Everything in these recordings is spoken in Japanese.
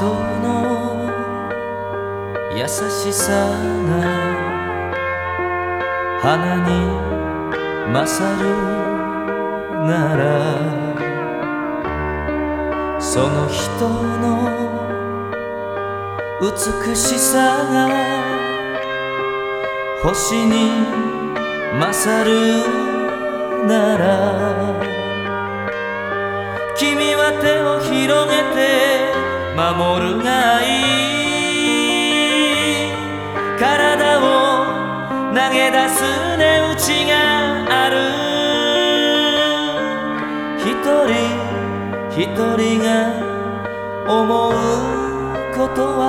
その人の優しさが花に勝るならその人の美しさが星に勝るなら君は手を広げて守るがいい。体を投げ出す値打ちがある。一人一人が思うことは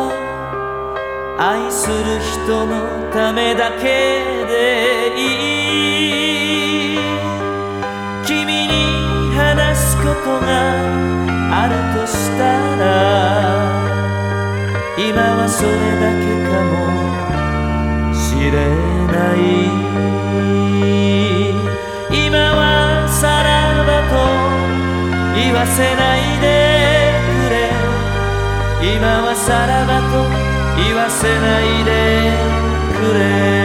愛する人のためだけでいい。今はそれだけかもしれない。今はさらばと言わせないでくれ。今はさらばと言わせないでくれ。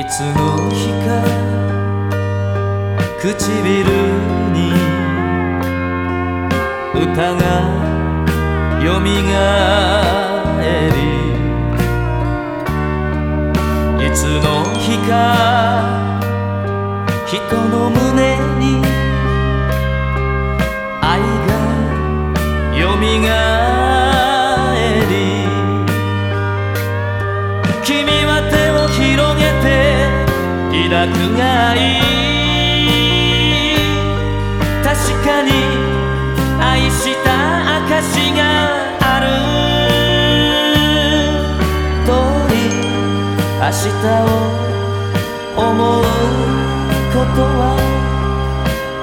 いつの日か唇に歌がよみがえりいつの日か人の胸に愛がよみが抱くがいい確かに愛した証がある通り明日を思うことは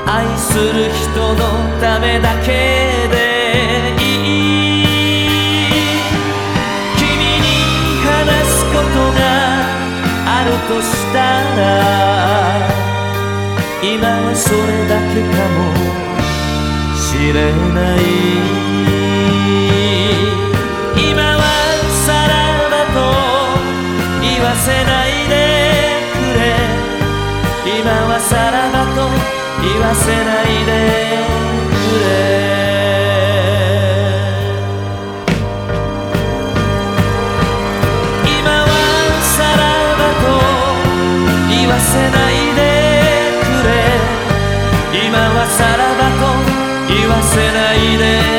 愛する人のためだけでいい。君に話すことがあるとしたら今はそれだけかもしれない。今はさらばと言わせないでくれ。今はさらばと言わせないでくれ。今はさらばと言わせないせないで